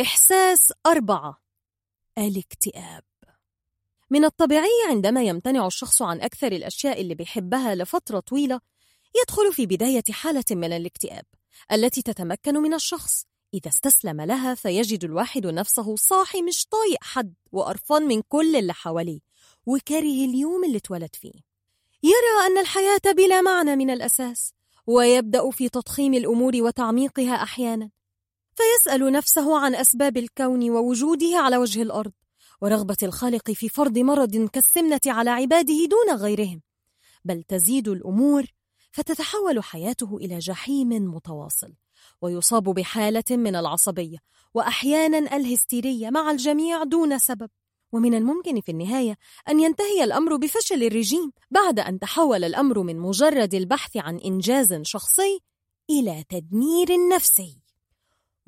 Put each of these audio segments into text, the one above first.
إحساس أربعة. الاكتئاب. من الطبيعي عندما يمتنع الشخص عن أكثر الأشياء اللي بيحبها لفترة طويلة يدخل في بداية حالة من الاكتئاب التي تتمكن من الشخص. إذا استسلم لها فيجد الواحد نفسه صاحي مش طايق حد وقرفان من كل اللي حواليه وكاره اليوم اللي اتولد فيه. يرى أن الحياة بلا معنى من الأساس ويبدأ في تضخيم الأمور وتعميقها أحيانا. فيسأل نفسه عن أسباب الكون ووجوده على وجه الأرض ورغبة الخالق في فرض مرض كالسمنة على عباده دون غيرهم. بل تزيد الأمور فتتحول حياته إلى جحيم متواصل ويصاب بحالة من العصبية وأحيانا الهستيرية مع الجميع دون سبب. ومن الممكن في النهاية أن ينتهي الأمر بفشل الرجيم بعد أن تحول الأمر من مجرد البحث عن إنجاز شخصي إلى تدمير نفسي.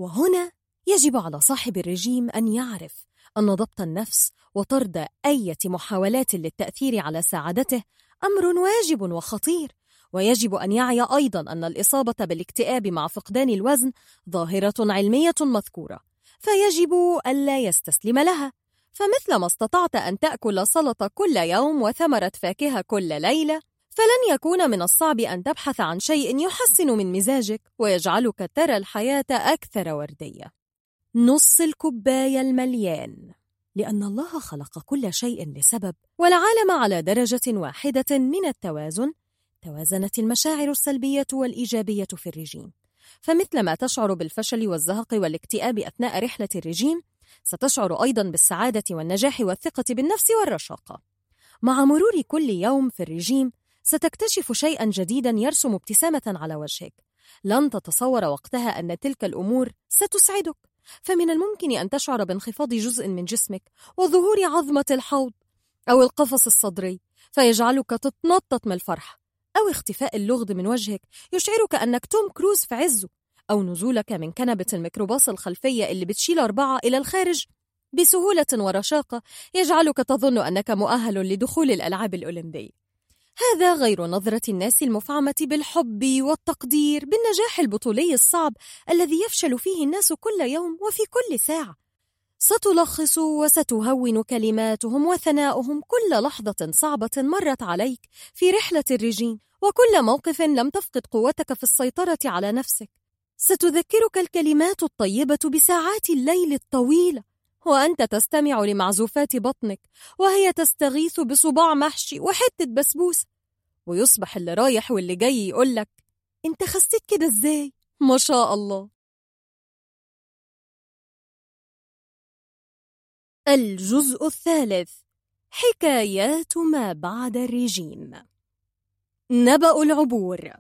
وهنا يجب على صاحب الرجيم أن يعرف أن ضبط النفس وطرد أي محاولات للتأثير على سعادته أمر واجب وخطير ويجب أن يعي أيضا أن الإصابة بالاكتئاب مع فقدان الوزن ظاهرة علمية مذكورة فيجب ألا يستسلم لها. فمثلما استطعت أن تأكل سلطة كل يوم وثمرة فاكهة كل ليلة فلن يكون من الصعب أن تبحث عن شيء يحسن من مزاجك ويجعلك ترى الحياة أكثر وردية. نص الكوباية المليان. لأن الله خلق كل شيء لسبب والعالم على درجة واحدة من التوازن توازنت المشاعر السلبية والإيجابية في الرجيم. فمثلما تشعر بالفشل والزهق والاكتئاب أثناء رحلة الرجيم ستشعر أيضا بالسعادة والنجاح والثقة بالنفس والرشاقة. مع مرور كل يوم في الرجيم ستكتشف شيئا جديدا يرسم ابتسامة على وجهك. لن تتصور وقتها أن تلك الأمور ستسعدك. فمن الممكن أن تشعر بانخفاض جزء من جسمك وظهور عظمة الحوض أو القفص الصدري فيجعلك تتنطط من الفرحه أو اختفاء اللغد من وجهك يشعرك أنك توم كروز في عزه. أو نزولك من كنبة الميكروباص الخلفية اللي بتشيل أربعة إلى الخارج. بسهولة ورشاقة يجعلك تظن أنك مؤهل لدخول الألعاب الأولمبية. هذا غير نظرة الناس المفعمة بالحب والتقدير بالنجاح البطولي الصعب الذي يفشل فيه الناس كل يوم وفي كل ساعة. ستلخص وستهون كلماتهم وثناؤهم كل لحظة صعبة مرت عليك في رحلة الرجيم وكل موقف لم تفقد قوتك في السيطرة على نفسك. ستذكرك الكلمات الطيبة بساعات الليل الطويلة. وأنت تستمع لمعزوفات بطنك وهي تستغيث بصباع محشي وحتة بسبوسة. ويصبح اللي رايح واللي جاي يقولك أنت خسيت كده إزاي؟ ما شاء الله. الجزء الثالث حكايات ما بعد الرجيم. نبأ العبور.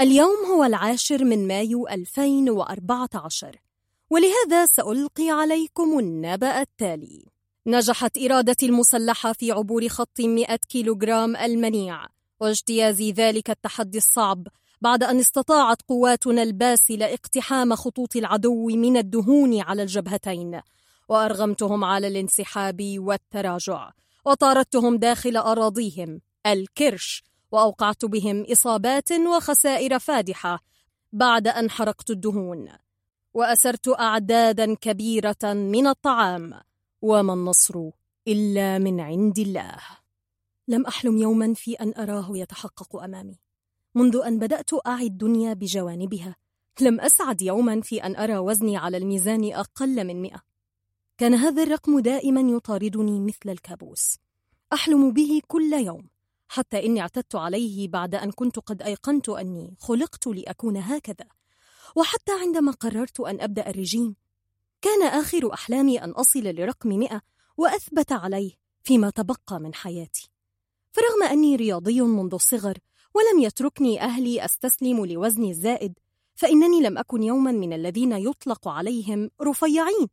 اليوم هو العاشر من مايو 2014 ولهذا سألقي عليكم النبأ التالي. نجحت إرادة المسلحة في عبور خط 100 كيلوغرام المنيع واجتياز ذلك التحدي الصعب بعد أن استطاعت قواتنا الباسلة اقتحام خطوط العدو من الدهون على الجبهتين وأرغمتهم على الانسحاب والتراجع وطاردتهم داخل أراضيهم الكرش وأوقعت بهم إصابات وخسائر فادحة بعد أن حرقت الدهون. وأسرت أعدادا كبيرة من الطعام وما النصر إلا من عند الله. لم أحلم يوما في أن أراه يتحقق أمامي. منذ أن بدأت أعي الدنيا بجوانبها لم أسعد يوما في أن أرى وزني على الميزان أقل من مئة. كان هذا الرقم دائما يطاردني مثل الكابوس. أحلم به كل يوم حتى إني اعتدت عليه بعد أن كنت قد أيقنت أني خلقت لأكون هكذا. وحتى عندما قررت أن أبدأ الرجيم كان آخر أحلامي أن أصل لرقم مئة وأثبت عليه فيما تبقى من حياتي. فرغم أني رياضي منذ الصغر ولم يتركني أهلي أستسلم لوزني الزائد فإنني لم أكن يوما من الذين يطلق عليهم رفيعين.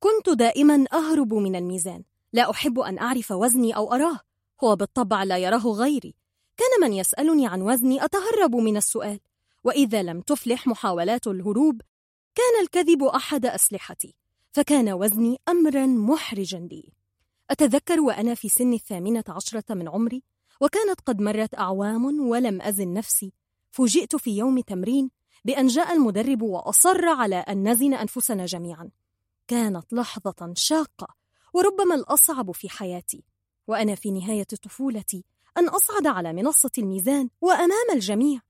كنت دائما أهرب من الميزان. لا أحب أن أعرف وزني أو أراه هو بالطبع لا يراه غيري. كان من يسألني عن وزني أتهرب من السؤال. وإذا لم تفلح محاولات الهروب كان الكذب أحد أسلحتي فكان وزني امرا محرجا لي. أتذكر وأنا في سن الثامنة عشرة من عمري وكانت قد مرت أعوام ولم ازن نفسي فوجئت في يوم تمرين بأن جاء المدرب وأصر على أن نزن أنفسنا جميعا. كانت لحظة شاقة وربما الأصعب في حياتي. وأنا في نهاية طفولتي أن أصعد على منصة الميزان وأمام الجميع.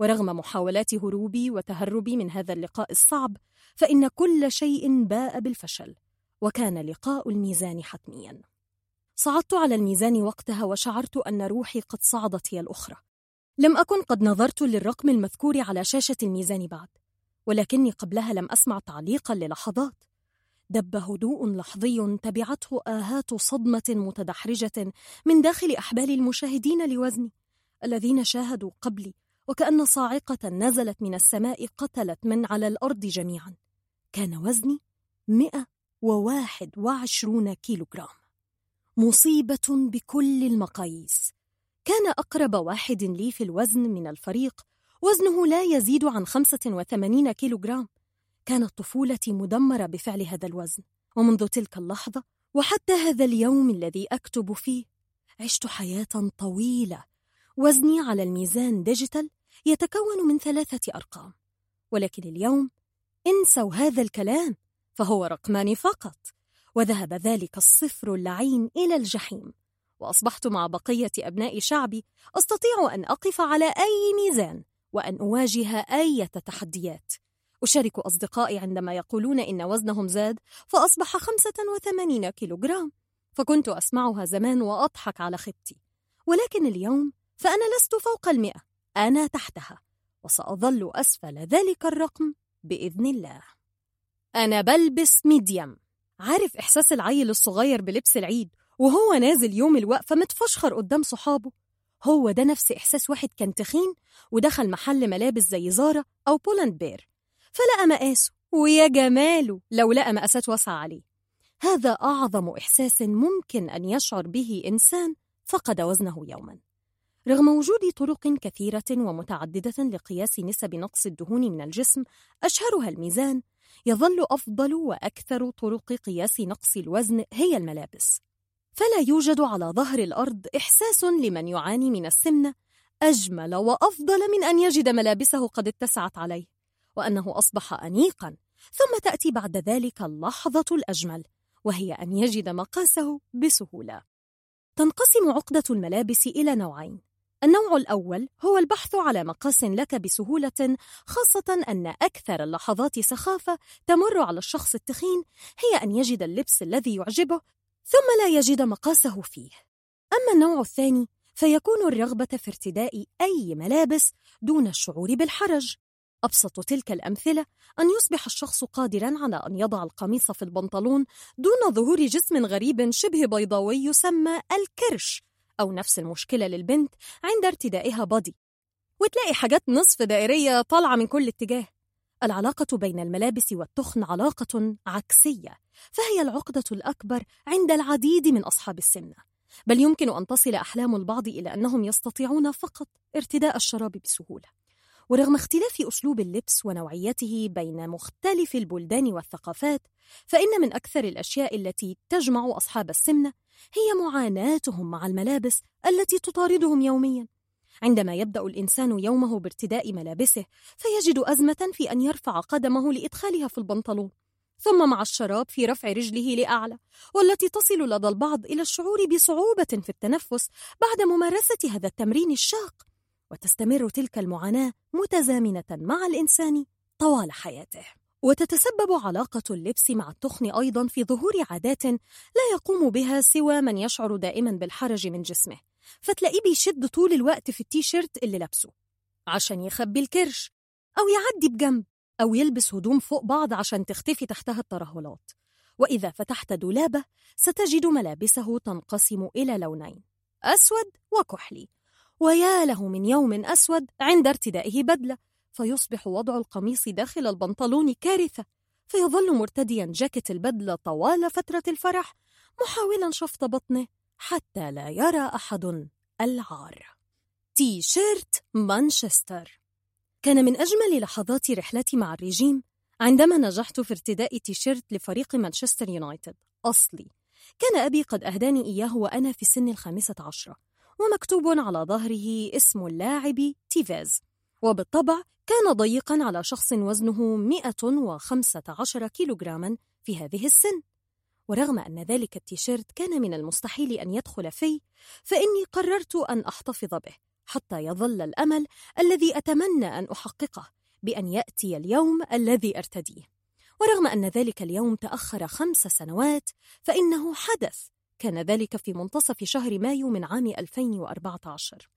ورغم محاولات هروبي وتهربي من هذا اللقاء الصعب فإن كل شيء باء بالفشل وكان لقاء الميزان حتميا. صعدت على الميزان وقتها وشعرت أن روحي قد صعدت هي الأخرى. لم أكن قد نظرت للرقم المذكور على شاشة الميزان بعد ولكني قبلها لم أسمع تعليقا للحظات. دب هدوء لحظي تبعته آهات صدمة متدحرجة من داخل أحبال المشاهدين لوزني الذين شاهدوا قبلي وكأن صاعقة نزلت من السماء قتلت من على الأرض جميعا. كان وزني 121 كيلوغرام. مصيبة بكل المقاييس. كان أقرب واحد لي في الوزن من الفريق. وزنه لا يزيد عن 85 كيلوغرام. كانت طفولتي مدمرة بفعل هذا الوزن. ومنذ تلك اللحظة وحتى هذا اليوم الذي أكتب فيه عشت حياة طويلة. وزني على الميزان digital يتكون من ثلاثة أرقام ولكن اليوم انسوا هذا الكلام فهو رقمان فقط وذهب ذلك الصفر اللعين إلى الجحيم وأصبحت مع بقية أبناء شعبي أستطيع أن أقف على أي ميزان وأن أواجه أي تحديات. أشارك أصدقائي عندما يقولون إن وزنهم زاد فأصبح 85 كيلوغرام فكنت أسمعها زمان وأضحك على خبتي. ولكن اليوم فأنا لست فوق المئة. أنا تحتها وسأظل أسفل ذلك الرقم بإذن الله. أنا بلبس medium عارف إحساس العيل الصغير بلبس العيد وهو نازل يوم الوقفة متفشخر قدام صحابه. هو ده نفس إحساس واحد كان تخين ودخل محل ملابس زي Zara أو Pull and Bear. فلقى مقاسه ويا جماله لو لقى مقاسات واسعة عليه. هذا أعظم إحساس ممكن أن يشعر به إنسان فقد وزنه يوماً. رغم وجود طرق كثيرة ومتعددة لقياس نسب نقص الدهون من الجسم أشهرها الميزان، يظل أفضل وأكثر طرق قياس نقص الوزن هي الملابس. فلا يوجد على ظهر الأرض إحساس لمن يعاني من السمنة أجمل وأفضل من أن يجد ملابسه قد اتسعت عليه، وأنه أصبح أنيقًا، ثم تأتي بعد ذلك اللحظة الأجمل، وهي أن يجد مقاسه بسهولة. تنقسم عقدة الملابس إلى نوعين، النوع الأول هو البحث على مقاس لك بسهولة خاصة أن أكثر اللحظات سخافة تمر على الشخص التخين هي أن يجد اللبس الذي يعجبه ثم لا يجد مقاسه فيه. أما النوع الثاني فيكون الرغبة في ارتداء أي ملابس دون الشعور بالحرج. أبسط تلك الأمثلة أن يصبح الشخص قادرا على أن يضع القميص في البنطلون دون ظهور جسم غريب شبه بيضاوي يسمى الكرش أو نفس المشكلة للبنت عند ارتدائها بادي وتلاقي حاجات نصف دائرية طالعة من كل اتجاه. العلاقة بين الملابس والتخن علاقة عكسية فهي العقدة الأكبر عند العديد من أصحاب السمنة بل يمكن أن تصل أحلام البعض إلى أنهم يستطيعون فقط ارتداء الشراب بسهولة. ورغم اختلاف أسلوب اللبس ونوعيته بين مختلف البلدان والثقافات فإن من أكثر الأشياء التي تجمع أصحاب السمنة هي معاناتهم مع الملابس التي تطاردهم يومياً. عندما يبدأ الإنسان يومه بارتداء ملابسه فيجد أزمة في أن يرفع قدمه لإدخالها في البنطلون ثم مع الشراب في رفع رجله لأعلى والتي تصل لدى البعض إلى الشعور بصعوبة في التنفس بعد ممارسة هذا التمرين الشاق. وتستمر تلك المعاناة متزامنة مع الإنسان طوال حياته. وتتسبب علاقة اللبس مع التخن أيضا في ظهور عادات لا يقوم بها سوى من يشعر دائما بالحرج من جسمه فتلاقيه بيشد طول الوقت في التيشيرت اللي لابسه عشان يخبي الكرش أو يعدي بجنب أو يلبس هدوم فوق بعض عشان تختفي تحتها الترهلات. وإذا فتحت دولابة ستجد ملابسه تنقسم إلى لونين أسود وكحلي. ويا له من يوم أسود عند ارتدائه بدلة فيصبح وضع القميص داخل البنطلون كارثة فيظل مرتديا جاكيت البدلة طوال فترة الفرح محاولا شفط بطنه حتى لا يرى أحد العار. تي شيرت مانشستر. كان من أجمل لحظات رحلتي مع الرجيم عندما نجحت في ارتداء تيشيرت لفريق مانشستر يونايتد. أصلي كان أبي قد أهداني إياه وأنا في سن الخامسة عشرة. ومكتوب على ظهره اسم اللاعب تيفيز وبالطبع كان ضيقا على شخص وزنه 115 كيلوغراما في هذه السن. ورغم أن ذلك التيشيرت كان من المستحيل أن يدخل في فإني قررت أن أحتفظ به حتى يظل الأمل الذي أتمنى أن أحققه بأن يأتي اليوم الذي أرتديه. ورغم أن ذلك اليوم تأخر خمس سنوات فإنه حدث كان ذلك في منتصف شهر مايو من عام 2014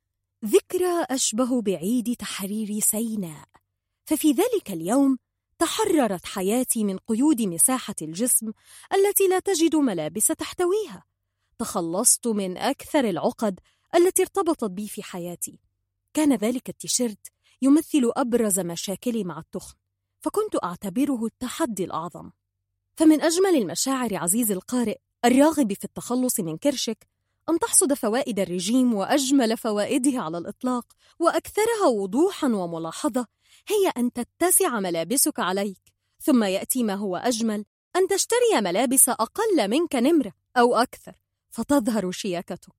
ذكرى أشبه بعيد تحرير سيناء. ففي ذلك اليوم تحررت حياتي من قيود مساحة الجسم التي لا تجد ملابس تحتويها. تخلصت من أكثر العقد التي ارتبطت بي في حياتي. كان ذلك التيشيرت يمثل أبرز مشاكلي مع التخن فكنت أعتبره التحدي الأعظم. فمن أجمل المشاعر عزيزي القارئ الراغب في التخلص من كرشك أن تحصد فوائد الرجيم وأجمل فوائده على الإطلاق وأكثرها وضوحا وملاحظة هي أن تتسع ملابسك عليك ثم يأتي ما هو أجمل أن تشتري ملابس أقل منك نمرة أو أكثر فتظهر شياكتك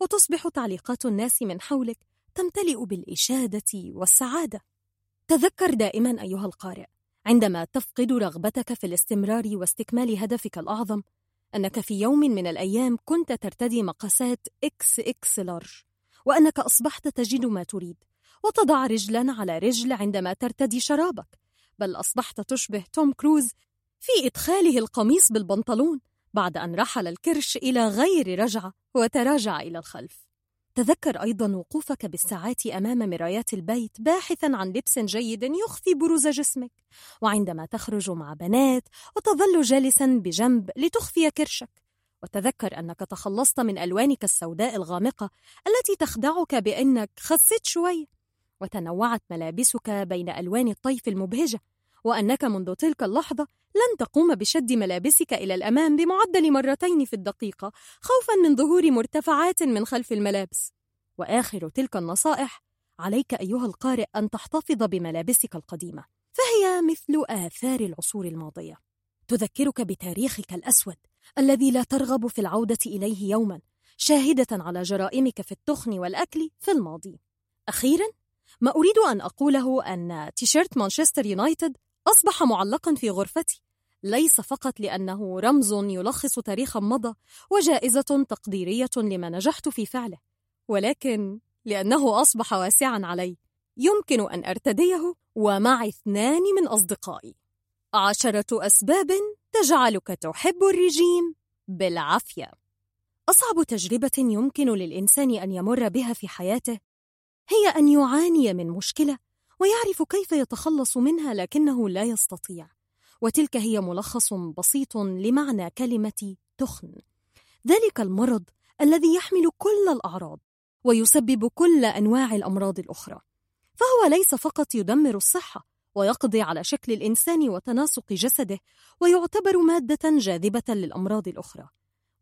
وتصبح تعليقات الناس من حولك تمتلئ بالإشادة والسعادة. تذكر دائما أيها القارئ عندما تفقد رغبتك في الاستمرار واستكمال هدفك الأعظم أنك في يوم من الأيام كنت ترتدي مقاسات إكس إكس لارج وأنك أصبحت تجد ما تريد وتضع رجلا على رجل عندما ترتدي شرابك بل أصبحت تشبه توم كروز في إدخاله القميص بالبنطلون بعد أن رحل الكرش إلى غير رجعة وتراجع إلى الخلف. تذكر أيضا وقوفك بالساعات أمام مرايات البيت باحثا عن لبس جيد يخفي بروز جسمك وعندما تخرج مع بنات وتظل جالسا بجنب لتخفي كرشك. وتذكر أنك تخلصت من ألوانك السوداء الغامقة التي تخدعك بأنك خسيت شوي. وتنوعت ملابسك بين ألوان الطيف المبهجة وأنك منذ تلك اللحظة لن تقوم بشد ملابسك إلى الأمام بمعدل مرتين في الدقيقة خوفا من ظهور مرتفعات من خلف الملابس. وآخر تلك النصائح عليك أيها القارئ أن تحتفظ بملابسك القديمة. فهي مثل آثار العصور الماضية. تذكرك بتاريخك الأسود الذي لا ترغب في العودة إليه يوما شاهدة على جرائمك في التخن والأكل في الماضي. أخيرا ما أريد أن أقوله أن تيشيرت مانشستر يونايتد أصبح معلقا في غرفتي. ليس فقط لأنه رمز يلخص تاريخا مضى وجائزة تقديرية لما نجحت في فعله، ولكن لأنه أصبح واسعا علي، يمكن أن أرتديه ومع اثنان من أصدقائي. عشرة أسباب تجعلك تحب الرجيم بالعافية. أصعب تجربة يمكن للإنسان أن يمر بها في حياته هي أن يعاني من مشكلة ويعرف كيف يتخلص منها لكنه لا يستطيع. وتلك هي ملخص بسيط لمعنى كلمة تخن. ذلك المرض الذي يحمل كل الأعراض ويسبب كل أنواع الأمراض الأخرى فهو ليس فقط يدمر الصحة ويقضي على شكل الإنسان وتناسق جسده ويعتبر مادة جاذبة للأمراض الأخرى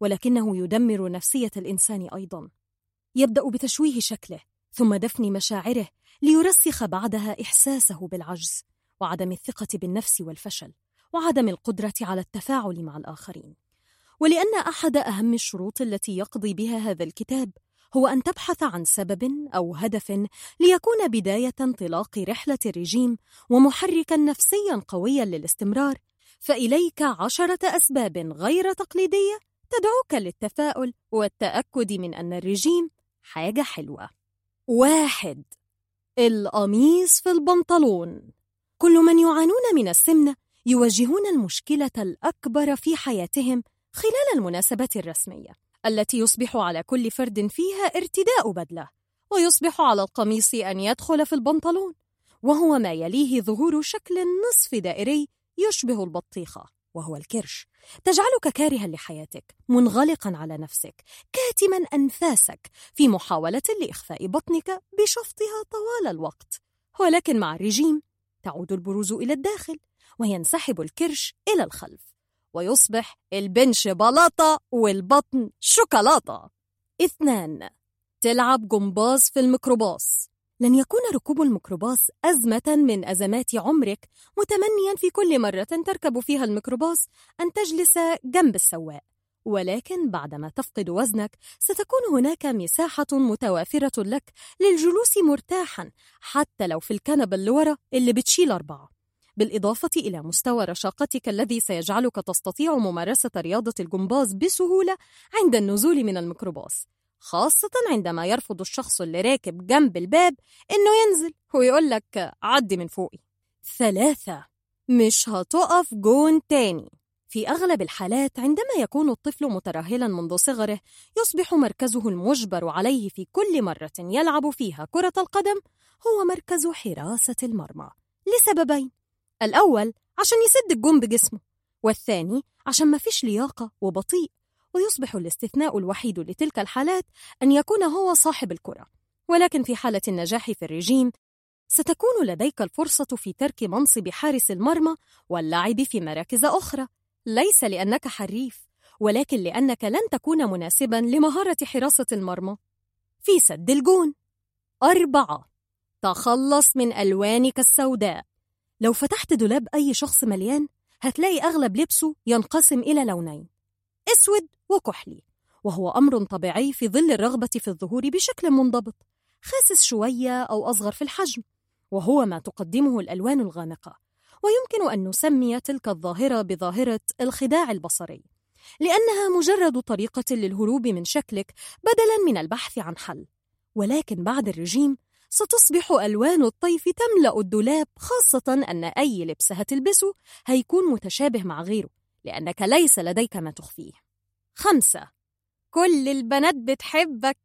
ولكنه يدمر نفسية الإنسان أيضاً. يبدأ بتشويه شكله ثم دفن مشاعره ليرسخ بعدها إحساسه بالعجز وعدم الثقة بالنفس والفشل. وعدم القدرة على التفاعل مع الآخرين. ولأن أحد أهم الشروط التي يقضي بها هذا الكتاب هو أن تبحث عن سبب أو هدف ليكون بداية انطلاق رحلة الرجيم ومحركا نفسيا قويا للاستمرار. فإليك عشرة أسباب غير تقليدية تدعوك للتفاؤل والتأكد من أن الرجيم حاجة حلوة. واحد القميص في البنطلون. كل من يعانون من السمنة يواجهون المشكلة الأكبر في حياتهم خلال المناسبة الرسمية التي يصبح على كل فرد فيها ارتداء بدلة ويصبح على القميص أن يدخل في البنطلون وهو ما يليه ظهور شكل نصف دائري يشبه البطيخة وهو الكرش. تجعلك كارها لحياتك منغلقا على نفسك كاتما أنفاسك في محاولة لإخفاء بطنك بشفطها طوال الوقت ولكن مع الرجيم تعود البروز إلى الداخل. وينسحب الكرش إلى الخلف ويصبح البنش بلاطة والبطن شوكولاتة. اثنان تلعب جمباز في الميكروباص. لن يكون ركوب الميكروباص أزمة من أزمات عمرك متمنيا في كل مرة تركب فيها الميكروباص أن تجلس جنب السواق. ولكن بعدما تفقد وزنك ستكون هناك مساحة متوافرة لك للجلوس مرتاحا حتى لو في الكنبة اللي ورا اللي بتشيل أربعة. بالإضافة إلى مستوى رشاقتك الذي سيجعلك تستطيع ممارسة رياضة الجمباز بسهولة عند النزول من الميكروباص خاصة عندما يرفض الشخص اللي راكب جنب الباب إنه ينزل ويقول لك عدي من فوقي. ثلاثة مش هتقف جون تاني. في أغلب الحالات عندما يكون الطفل مترهلا منذ صغره يصبح مركزه المجبر عليه في كل مرة يلعب فيها كرة القدم هو مركز حراسة المرمى لسببين. الأول عشان يسد الجون بجسمه والثاني عشان ما فيش لياقة وبطيء ويصبح الاستثناء الوحيد لتلك الحالات أن يكون هو صاحب الكرة. ولكن في حالة النجاح في الرجيم ستكون لديك الفرصة في ترك منصب حارس المرمى واللعب في مراكز أخرى. ليس لأنك حريف ولكن لأنك لن تكون مناسبا لمهارة حراسة المرمى. في سد الجون. أربعة. تخلص من ألوانك السوداء. لو فتحت دولاب أي شخص مليان هتلاقي أغلب لبسه ينقسم إلى لونين أسود وكحلي وهو أمر طبيعي في ظل الرغبة في الظهور بشكل منضبط خاسس شوية أو أصغر في الحجم وهو ما تقدمه الألوان الغامقة ويمكن أن نسمي تلك الظاهرة بظاهرة الخداع البصري لأنها مجرد طريقة للهروب من شكلك بدلاً من البحث عن حل ولكن بعد الرجيم ستصبح ألوان الطيف تملأ الدولاب خاصة أن أي لبس هتلبسه هيكون متشابه مع غيره لأنك ليس لديك ما تخفيه. خمسة. كل البنات بتحبك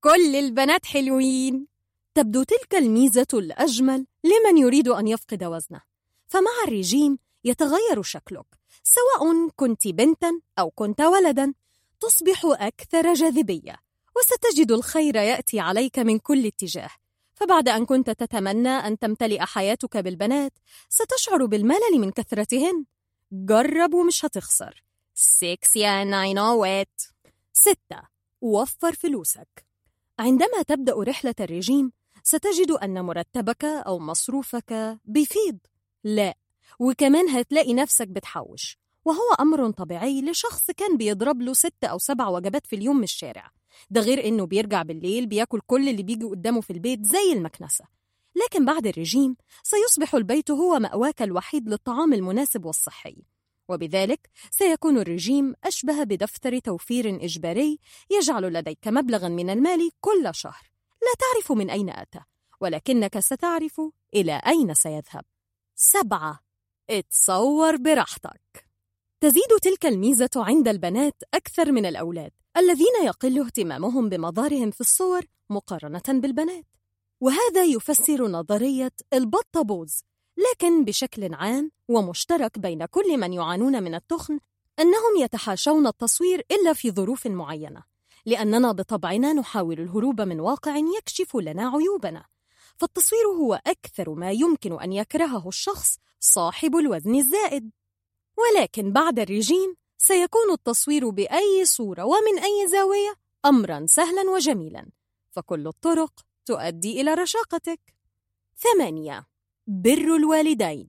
كل البنات حلوين. تبدو تلك الميزة الأجمل لمن يريد أن يفقد وزنه. فمع الرجيم يتغير شكلك سواء كنت بنتا أو كنت ولدا تصبح أكثر جاذبية وستجد الخير يأتي عليك من كل اتجاه. فبعد أن كنت تتمنى أن تمتلئ حياتك بالبنات ستشعر بالملل من كثرتهن. جرب ومش هتخسر. 6 and I know it ستة وفر فلوسك. عندما تبدأ رحلة الرجيم ستجد أن مرتبك أو مصروفك بيفيض. لا وكمان هتلاقي نفسك بتحوش. وهو أمر طبيعي لشخص كان بيضرب له ستة أو سبع وجبات في اليوم من الشارع. ده غير إنه بيرجع بالليل بياكل كل اللي بيجي قدامه في البيت زي المكنسة. لكن بعد الرجيم سيصبح البيت هو مأواك الوحيد للطعام المناسب والصحي. وبذلك سيكون الرجيم أشبه بدفتر توفير إجباري يجعل لديك مبلغا من المال كل شهر. لا تعرف من أين أتى ولكنك ستعرف إلى أين سيذهب. سبعة. اتصور براحتك. تزيد تلك الميزة عند البنات أكثر من الأولاد. الذين يقل اهتمامهم بمظهرهم في الصور مقارنة بالبنات. وهذا يفسر نظرية البطبوز لكن بشكل عام ومشترك بين كل من يعانون من التخن أنهم يتحاشون التصوير إلا في ظروف معينة لأننا بطبعنا نحاول الهروب من واقع يكشف لنا عيوبنا. فالتصوير هو أكثر ما يمكن أن يكرهه الشخص صاحب الوزن الزائد. ولكن بعد الرجيم سيكون التصوير بأي صورة ومن أي زاوية؟ أمرًا سهلًا وجميلًا، فكل الطرق تؤدي إلى رشاقتك. ثمانية: بر الوالدين.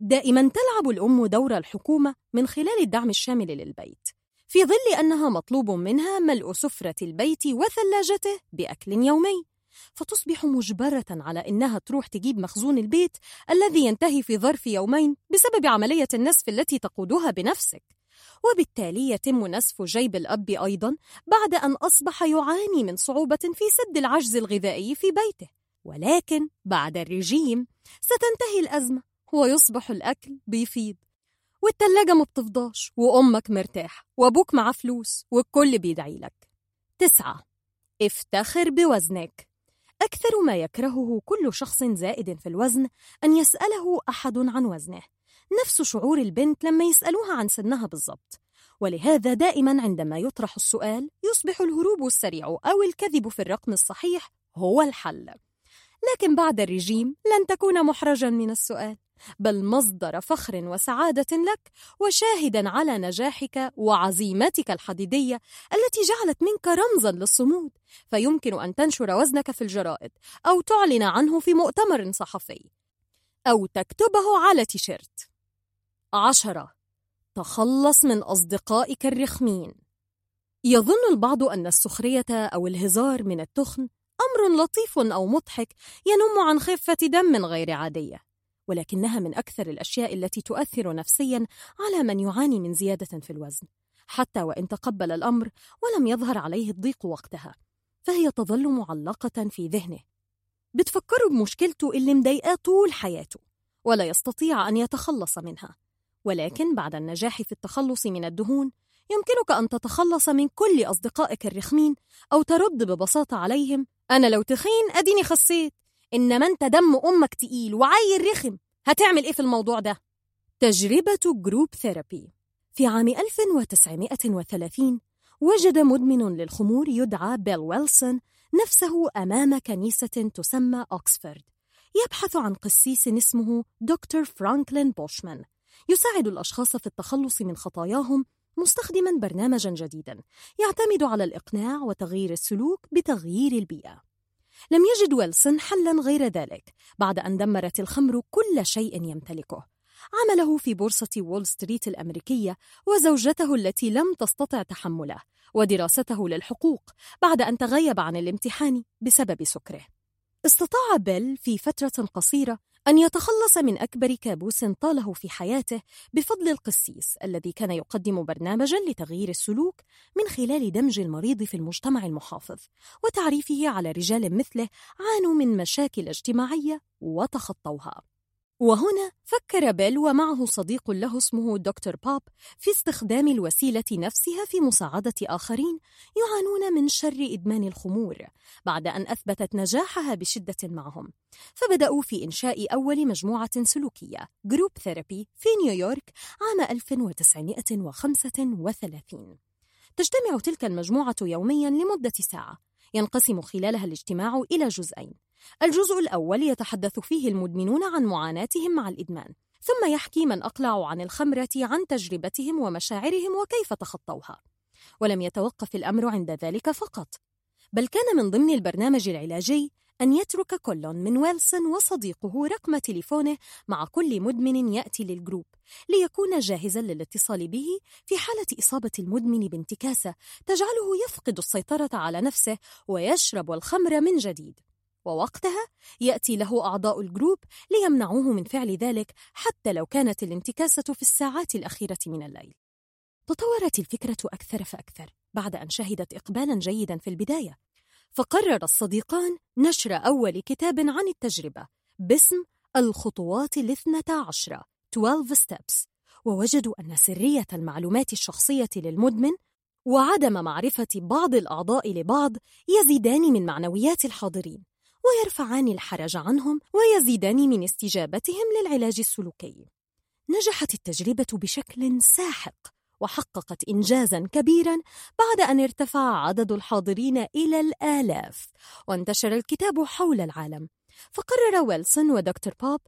دائمًا تلعب الأم دور الحكومة من خلال الدعم الشامل للبيت، في ظل أنها مطلوب منها ملء سفرة البيت وثلاجته بأكل يومي، فتصبح مجبرة على إنها تروح تجيب مخزون البيت الذي ينتهي في ظرف يومين بسبب عملية النسف التي تقودها بنفسك. وبالتالي يتم نسف جيب الأب أيضا بعد أن أصبح يعاني من صعوبة في سد العجز الغذائي في بيته. ولكن بعد الرجيم ستنتهي الأزمة ويصبح الأكل بيفيض. والتلاجة ما بتفضاش وأمك مرتاح وأبوك معاه فلوس والكل بيدعي لك. تسعة افتخر بوزنك. أكثر ما يكرهه كل شخص زائد في الوزن أن يسأله أحد عن وزنه. نفس شعور البنت لما يسألوها عن سنها بالضبط. ولهذا دائما عندما يطرح السؤال يصبح الهروب السريع أو الكذب في الرقم الصحيح هو الحل. لكن بعد الرجيم لن تكون محرجا من السؤال بل مصدر فخر وسعادة لك وشاهدا على نجاحك وعزيمتك الحديدية التي جعلت منك رمزا للصمود. فيمكن أن تنشر وزنك في الجرائد أو تعلن عنه في مؤتمر صحفي أو تكتبه على تيشيرت. عشرة. تخلص من أصدقائك الرخمين. يظن البعض أن السخرية أو الهزار من التخن أمر لطيف أو مضحك ينم عن خفة دم غير عادية ولكنها من أكثر الأشياء التي تؤثر نفسيا على من يعاني من زيادة في الوزن حتى وإن تقبل الأمر ولم يظهر عليه الضيق وقتها فهي تظل معلقة في ذهنه. بتفكره بمشكلته اللي مضايقاه طول حياته ولا يستطيع أن يتخلص منها. ولكن بعد النجاح في التخلص من الدهون يمكنك أن تتخلص من كل أصدقائك الرخمين أو ترد ببساطة عليهم. أنا لو تخين أديني خسيت إنما أنت دم أمك تقيل وعيل رخم هتعمل إيه في الموضوع ده؟ تجربة group therapy. في عام 1930 وجد مدمن للخمور يدعى بيل ويلسون نفسه أمام كنيسة تسمى أوكسفورد يبحث عن قسيس اسمه دكتور فرانكلين بوشمان. يساعد الأشخاص في التخلص من خطاياهم مستخدما برنامجا جديدا يعتمد على الإقناع وتغيير السلوك بتغيير البيئة. لم يجد ويلسون حلا غير ذلك بعد أن دمرت الخمر كل شيء يمتلكه. عمله في بورصة وول ستريت الأمريكية وزوجته التي لم تستطع تحمله ودراسته للحقوق بعد أن تغيب عن الامتحان بسبب سكره. استطاع بيل في فترة قصيرة أن يتخلص من أكبر كابوس طاله في حياته بفضل القسيس الذي كان يقدم برنامجا لتغيير السلوك من خلال دمج المريض في المجتمع المحافظ وتعريفه على رجال مثله عانوا من مشاكل اجتماعية وتخطوها. وهنا فكر بيل ومعه صديق له اسمه دكتور باب في استخدام الوسيلة نفسها في مساعدة آخرين يعانون من شر إدمان الخمور بعد أن أثبتت نجاحها بشدة معهم. فبدأوا في إنشاء أول مجموعة سلوكية group therapy في نيويورك عام 1935 تجتمع تلك المجموعة يوميا لمدة ساعة ينقسم خلالها الاجتماع إلى جزئين. الجزء الأول يتحدث فيه المدمنون عن معاناتهم مع الإدمان ثم يحكي من أقلع عن الخمرة عن تجربتهم ومشاعرهم وكيف تخطوها. ولم يتوقف الأمر عند ذلك فقط بل كان من ضمن البرنامج العلاجي أن يترك كل من ويلسون وصديقه رقم تليفونه مع كل مدمن يأتي لل group ليكون جاهزا للاتصال به في حالة إصابة المدمن بانتكاسة تجعله يفقد السيطرة على نفسه ويشرب الخمر من جديد. ووقتها يأتي له أعضاء ال group ليمنعوه من فعل ذلك حتى لو كانت الانتكاسة في الساعات الأخيرة من الليل. تطورت الفكرة أكثر فأكثر بعد أن شهدت إقبالا جيدا في البداية، فقرر الصديقان نشر أول كتاب عن التجربة باسم الخطوات الاثنة عشرة 12 steps ووجدوا أن سرية المعلومات الشخصية للمدمن وعدم معرفة بعض الأعضاء لبعض يزيدان من معنويات الحاضرين ويرفعان الحرج عنهم ويزيدان من استجابتهم للعلاج السلوكي. نجحت التجربة بشكل ساحق وحققت إنجازا كبيرا بعد أن ارتفع عدد الحاضرين إلى الآلاف وانتشر الكتاب حول العالم. فقرر ويلسون ودكتور بوب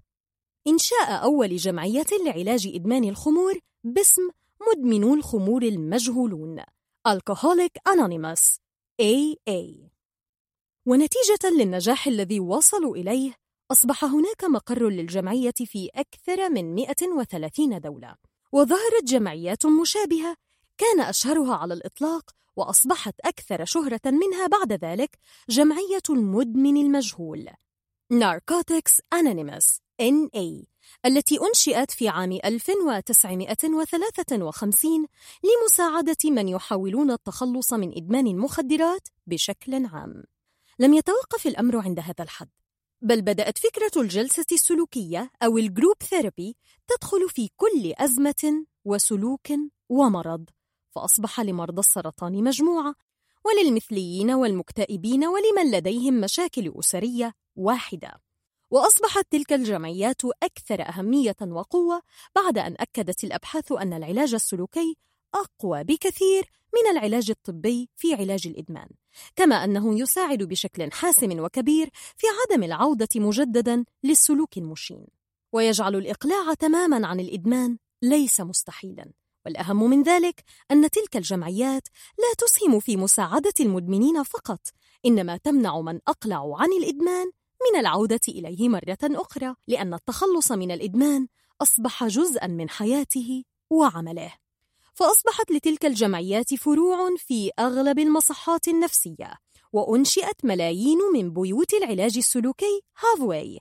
إنشاء أول جمعية لعلاج إدمان الخمور باسم مدمنو الخمور المجهولون Alcoholic Anonymous AA ونتيجة للنجاح الذي وصلوا إليه أصبح هناك مقر للجمعية في أكثر من 130 دولة. وظهرت جمعيات مشابهة كان أشهرها على الإطلاق وأصبحت أكثر شهرة منها بعد ذلك جمعية المدمن المجهول. Narcotics Anonymous NA التي أنشئت في عام 1953 لمساعدة من يحاولون التخلص من إدمان المخدرات بشكل عام. لم يتوقف الأمر عند هذا الحد بل بدأت فكرة الجلسة السلوكية أو ال group therapy تدخل في كل أزمة وسلوك ومرض فأصبح لمرضى السرطان مجموعة وللمثليين والمكتئبين ولمن لديهم مشاكل أسرية واحدة. وأصبحت تلك الجمعيات أكثر أهمية وقوة بعد أن أكدت الأبحاث أن العلاج السلوكي أقوى بكثير من العلاج الطبي في علاج الإدمان كما أنه يساعد بشكل حاسم وكبير في عدم العودة مجددا للسلوك المشين ويجعل الإقلاع تماما عن الإدمان ليس مستحيلا. والأهم من ذلك أن تلك الجمعيات لا تسهم في مساعدة المدمنين فقط إنما تمنع من أقلع عن الإدمان من العودة إليه مرة أخرى لأن التخلص من الإدمان أصبح جزءا من حياته وعمله. فأصبحت لتلك الجمعيات فروع في أغلب المصحات النفسية وأنشئت ملايين من بيوت العلاج السلوكي هافوي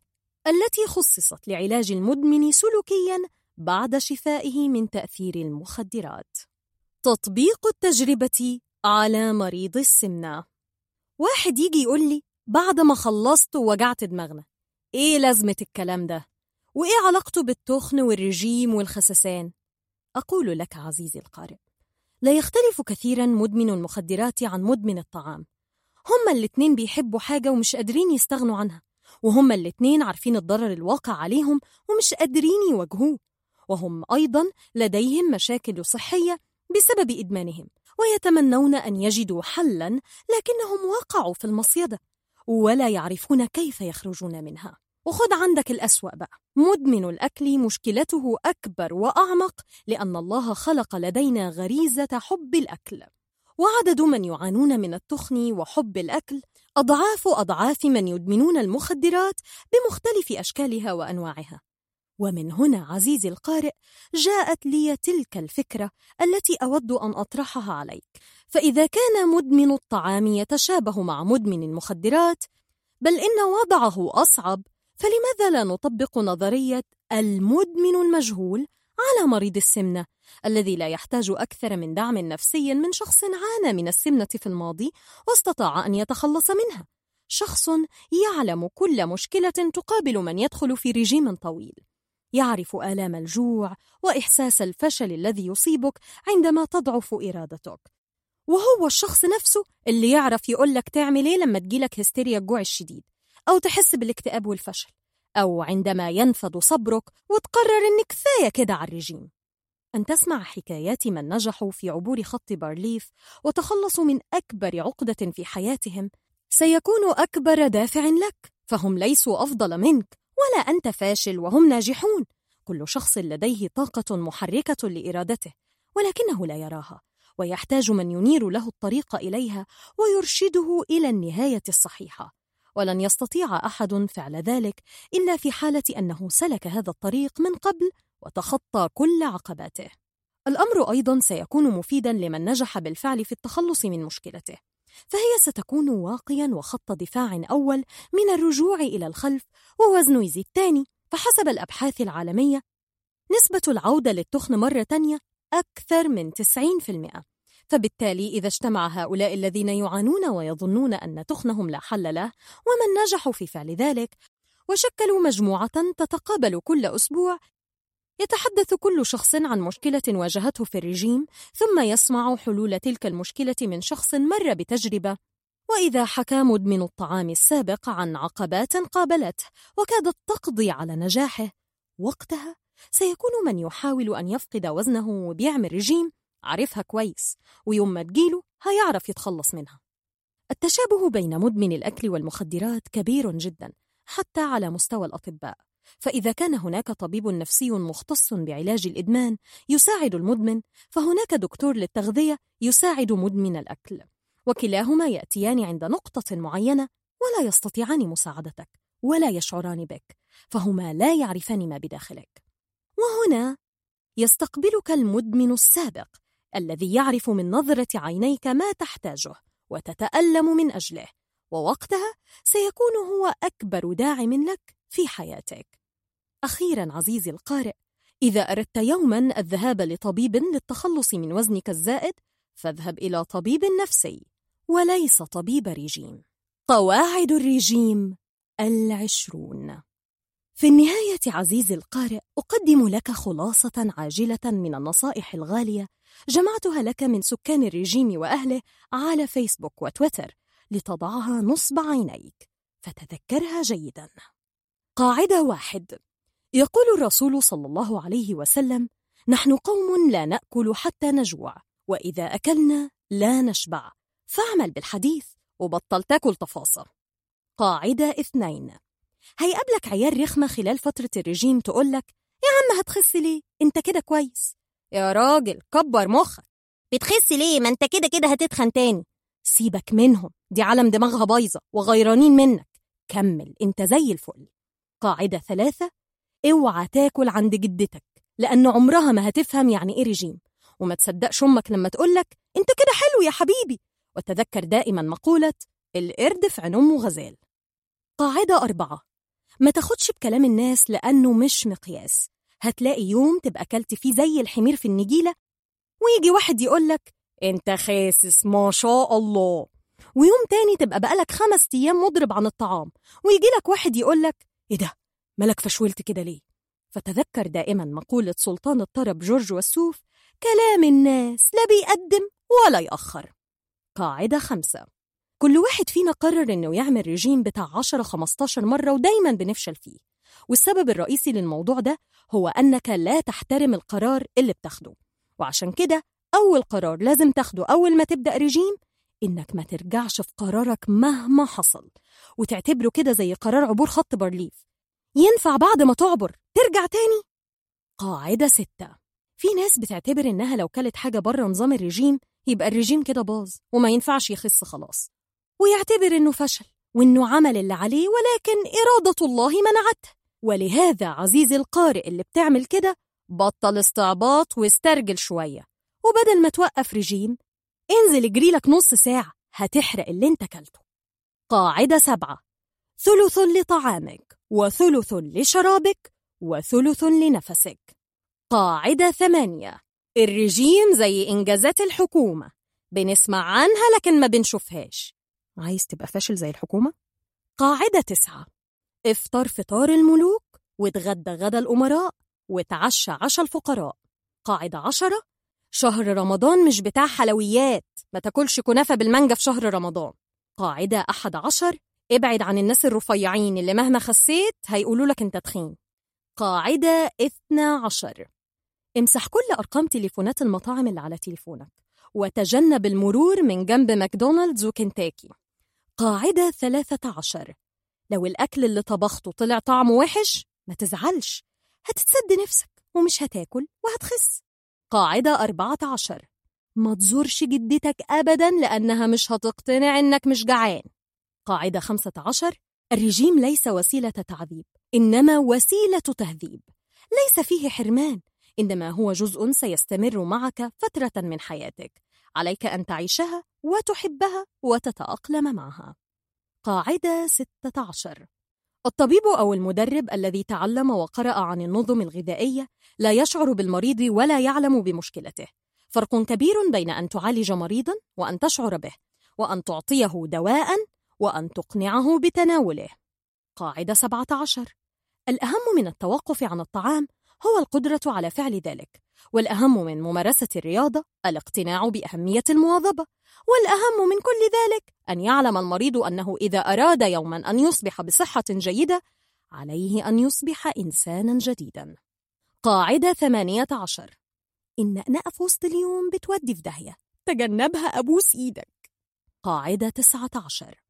التي خصصت لعلاج المدمن سلوكياً بعد شفائه من تأثير المخدرات تطبيق التجربة على مريض السمنة واحد يجي يقول لي بعد ما خلصت ووجعت دماغنا إيه لازمة الكلام ده؟ وإيه علاقته بالتخن والرجيم والخسسان؟ أقول لك عزيزي القارئ لا يختلف كثيرا مدمن المخدرات عن مدمن الطعام. هما الاتنين بيحبوا حاجة ومش قادرين يستغنوا عنها وهما الاتنين عارفين الضرر الواقع عليهم ومش قادرين يواجهوه. وهم أيضا لديهم مشاكل صحية بسبب إدمانهم ويتمنون أن يجدوا حلا لكنهم وقعوا في المصيدة ولا يعرفون كيف يخرجون منها. وخد عندك الأسوأ بقى. مدمن الأكل مشكلته أكبر وأعمق لأن الله خلق لدينا غريزة حب الأكل. وعدد من يعانون من التخن وحب الأكل أضعاف أضعاف من يدمنون المخدرات بمختلف أشكالها وأنواعها. ومن هنا عزيزي القارئ جاءت لي تلك الفكرة التي أود أن أطرحها عليك. فإذا كان مدمن الطعام يتشابه مع مدمن المخدرات بل إن وضعه أصعب فلماذا لا نطبق نظرية المدمن المجهول على مريض السمنة الذي لا يحتاج أكثر من دعم نفسي من شخص عانى من السمنة في الماضي واستطاع أن يتخلص منها. شخص يعلم كل مشكلة تقابل من يدخل في رجيم طويل. يعرف آلام الجوع وإحساس الفشل الذي يصيبك عندما تضعف إرادتك. وهو الشخص نفسه اللي يعرف يقولك تعمل إيه لما تجيلك هستيريا الجوع الشديد. أو تحس بالاكتئاب والفشل أو عندما ينفض صبرك وتقرر إنك كفاية كده على الرجيم. أن تسمع حكايات من نجحوا في عبور خط بارليف وتخلصوا من أكبر عقدة في حياتهم سيكون أكبر دافع لك فهم ليسوا أفضل منك ولا أنت فاشل وهم ناجحون. كل شخص لديه طاقة محركة لإرادته ولكنه لا يراها ويحتاج من ينير له الطريق إليها ويرشده إلى النهاية الصحيحة. ولن يستطيع أحد فعل ذلك إلا في حالة أنه سلك هذا الطريق من قبل وتخطى كل عقباته. الأمر أيضا سيكون مفيدا لمن نجح بالفعل في التخلص من مشكلته، فهي ستكون واقيا وخط دفاع أول من الرجوع إلى الخلف ووزن يزيد الثاني، فحسب الأبحاث العالمية نسبة العودة للتخن مرة تانية أكثر من 90%. فبالتالي إذا اجتمع هؤلاء الذين يعانون ويظنون أن تخنهم لا حل له ومن نجحوا في فعل ذلك وشكلوا مجموعة تتقابل كل أسبوع يتحدث كل شخص عن مشكلة واجهته في الرجيم ثم يسمع حلول تلك المشكلة من شخص مر بتجربة وإذا حكى مدمن الطعام السابق عن عقبات قابلته وكادت تقضي على نجاحه وقتها سيكون من يحاول أن يفقد وزنه وبيعمل رجيم عارفها كويس ويوم ما تجيله هيعرف يتخلص منها. التشابه بين مدمن الأكل والمخدرات كبير جدا حتى على مستوى الأطباء. فإذا كان هناك طبيب نفسي مختص بعلاج الإدمان يساعد المدمن فهناك دكتور للتغذية يساعد مدمن الأكل. وكلاهما يأتيان عند نقطة معينة ولا يستطيعان مساعدتك ولا يشعران بك فهما لا يعرفان ما بداخلك. وهنا يستقبلك المدمن السابق الذي يعرف من نظرة عينيك ما تحتاجه وتتألم من أجله ووقتها سيكون هو أكبر داعم لك في حياتك. أخيرا عزيزي القارئ إذا أردت يوما الذهاب لطبيب للتخلص من وزنك الزائد فاذهب إلى طبيب نفسي وليس طبيب ريجيم قواعد الرجيم العشرون. في النهاية عزيزي القارئ أقدم لك خلاصة عاجلة من النصائح الغالية جمعتها لك من سكان الرجيم وأهله على فيسبوك وتويتر لتضعها نصب عينيك فتذكرها جيدا. قاعدة واحد يقول الرسول صلى الله عليه وسلم: نحن قوم لا نأكل حتى نجوع، وإذا أكلنا لا نشبع، فاعمل بالحديث وبطل تاكل تفاصيل. قاعدة اثنين هيقابلك عيال رخمة خلال فترة الرجيم تقولك يا عم هتخس ليه؟ أنت كده كويس. يا راجل كبر مخك. بتخس ليه؟ ما أنت كده كده هتتخن تاني. سيبك منهم دي عالم دماغها بايظة وغيرانين منك. كمل أنت زي الفل. قاعدة ثلاثة اوعى تاكل عند جدتك لأن عمرها ما هتفهم يعني إيه رجيم. وما تصدقش أمك لما تقولك أنت كده حلو يا حبيبي. وتذكر دائما مقولة القرد في عين أمه غزال. قاعدة أربعة ما تاخدش بكلام الناس لأنه مش مقياس. هتلاقي يوم تبقى أكلت فيه زي الحمير في النجيلة ويجي واحد يقولك أنت خاسس ما شاء الله. ويوم تاني تبقى بقالك خمس أيام مضرب عن الطعام ويجيلك واحد يقولك إيه ده مالك فشولت كده ليه؟ فتذكر دائما مقولة سلطان الطرب جورج والسوف كلام الناس لا بيقدم ولا يأخر. قاعدة خمسة. كل واحد فينا قرر إنه يعمل ريجيم بتاع 10 15 مرة ودايما بنفشل فيه. والسبب الرئيسي للموضوع ده هو أنك لا تحترم القرار اللي بتاخده. وعشان كده أول قرار لازم تاخده أول ما تبدأ ريجيم إنك ما ترجعش في قرارك مهما حصل. وتعتبره كده زي قرار عبور خط بارليف ينفع بعد ما تعبر ترجع تاني؟ قاعدة ستة. في ناس بتعتبر إنها لو كلت حاجة بره نظام الرجيم يبقى الرجيم كده باظ وما ينفعش يخس خلاص. ويعتبر أنه فشل وأنه عمل اللي عليه ولكن إرادة الله منعته. ولهذا عزيزي القارئ اللي بتعمل كده بطل استعباط واسترجل شوية. وبدل ما توقف رجيم انزل اجريلك نص ساعة هتحرق اللي انت كلته. قاعدة سبعة. ثلث لطعامك وثلث لشرابك وثلث لنفسك. قاعدة ثمانية. الرجيم زي إنجازات الحكومة. بنسمع عنها لكن ما بنشوفهاش. عايز تبقى فاشل زي الحكومة؟ قاعدة تسعة افطر فطار الملوك واتغدى غدا الأمراء وتعشى عشا الفقراء. قاعدة عشرة شهر رمضان مش بتاع حلويات. ما تاكلش كنافة بالمانجا في شهر رمضان. قاعدة أحد عشر ابعد عن الناس الرفيعين اللي مهما خسيت هيقولوا لك أنت تخين. قاعدة اثنا عشر. امسح كل أرقام تليفونات المطاعم اللي على تليفونك وتجنب المرور من جنب ماكدونالدز وكنتاكي. قاعدة 13 لو الأكل اللي طبخته طلع طعمه وحش ما تزعلش. هتتسد نفسك ومش هتاكل وهتخس. قاعدة 14 ما تزورش جدتك أبدا لأنها مش هتقتنع إنك مش جعان. قاعدة 15 الرجيم ليس وسيلة تعذيب إنما وسيلة تهذيب. ليس فيه حرمان إنما هو جزء سيستمر معك فترة من حياتك. عليك أن تعيشها وتحبها وتتأقلم معها. قاعدة 16 الطبيب أو المدرب الذي تعلم وقرأ عن النظم الغذائية لا يشعر بالمريض ولا يعلم بمشكلته. فرق كبير بين أن تعالج مريضاً وأن تشعر به وأن تعطيه دواءً وأن تقنعه بتناوله. قاعدة 17 الأهم من التوقف عن الطعام هو القدرة على فعل ذلك والأهم من ممارسة الرياضة الاقتناع بأهمية المواظبة والأهم من كل ذلك أن يعلم المريض أنه إذا أراد يوما أن يصبح بصحة جيدة عليه أن يصبح إنسانا جديدا. قاعدة 18 النقنقة في وسط اليوم بتودي في داهية. تجنبها أبوس إيدك. قاعدة 19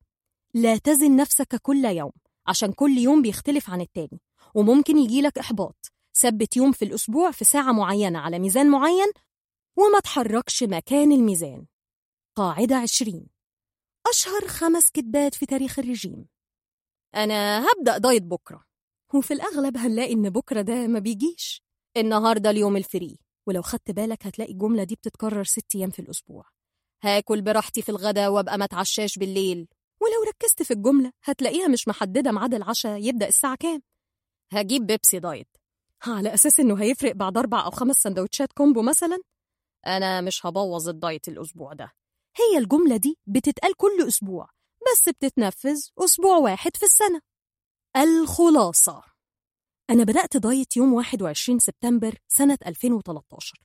لا تزن نفسك كل يوم عشان كل يوم بيختلف عن التاني وممكن يجيلك إحباط. ثبت يوم في الأسبوع في ساعة معينة على ميزان معين وما تحركش مكان الميزان. قاعدة عشرين. أشهر خمس كتبات في تاريخ الرجيم. أنا هبدأ دايت بكرة. وفي الأغلب هنلاقي إن بكرة ده ما بيجيش. النهاردة اليوم ال free. ولو خدت بالك هتلاقي الجملة دي بتتكرر ست أيام في الأسبوع. هاكل براحتي في الغدا وأبقى ما أتعشاش بالليل. ولو ركزت في الجملة هتلاقيها مش محددة ميعاد العشاء يبدأ الساعة كام. هجيب بيبسي diet. ها على أساس إنه هيفرق بعد أربع أو خمس سندوتشات combo مثلا؟ أنا مش هبوظ ال diet الأسبوع ده. هي الجملة دي بتتقال كل أسبوع بس بتتنفذ أسبوع واحد في السنة. الخلاصة. أنا بدأت دايت يوم 21 سبتمبر سنة 2013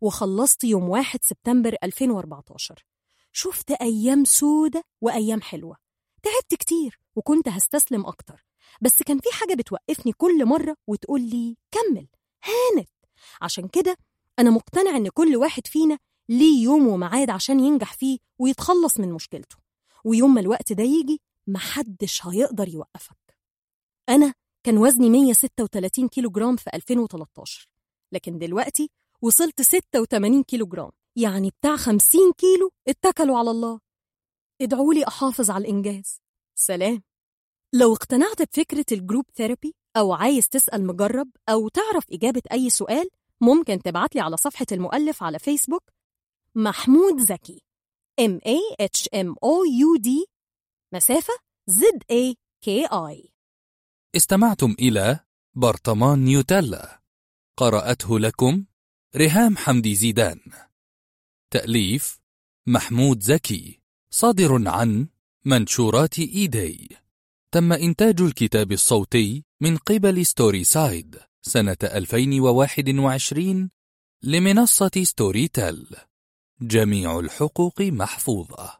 وخلصت يوم 1 سبتمبر 2014 شفت أيام سودة وأيام حلوة. تعبت كتير وكنت هستسلم أكتر. بس كان في حاجة بتوقفني كل مرة وتقول لي كمل هانت. عشان كده أنا مقتنع إن كل واحد فينا ليه يوم وميعاد عشان ينجح فيه ويتخلص من مشكلته. ويوم ما الوقت ده يجي محدش هيقدر يوقفك. أنا كان وزني 136 كيلو جرام في 2013 لكن دلوقتي وصلت 86 كيلو جرام يعني بتاع 50 كيلو اتكلوا على الله. ادعوا لي أحافظ على الإنجاز. سلام. لو اقتنعت بفكرة ال group therapy أو عايز تسأل مجرب أو تعرف إجابة أي سؤال ممكن تبعتلي على صفحة المؤلف على فيسبوك محمود زكي M A H M O U D مسافة Z A K I. استمعتم إلى برطمان نيوتيلا. قرأته لكم ريهام حمدي زيدان. تأليف محمود زكي صادر عن منشورات إيدي. تم إنتاج الكتاب الصوتي من قبل Storyside سنة 2021 لمنصة ستوري تيل. جميع الحقوق محفوظة.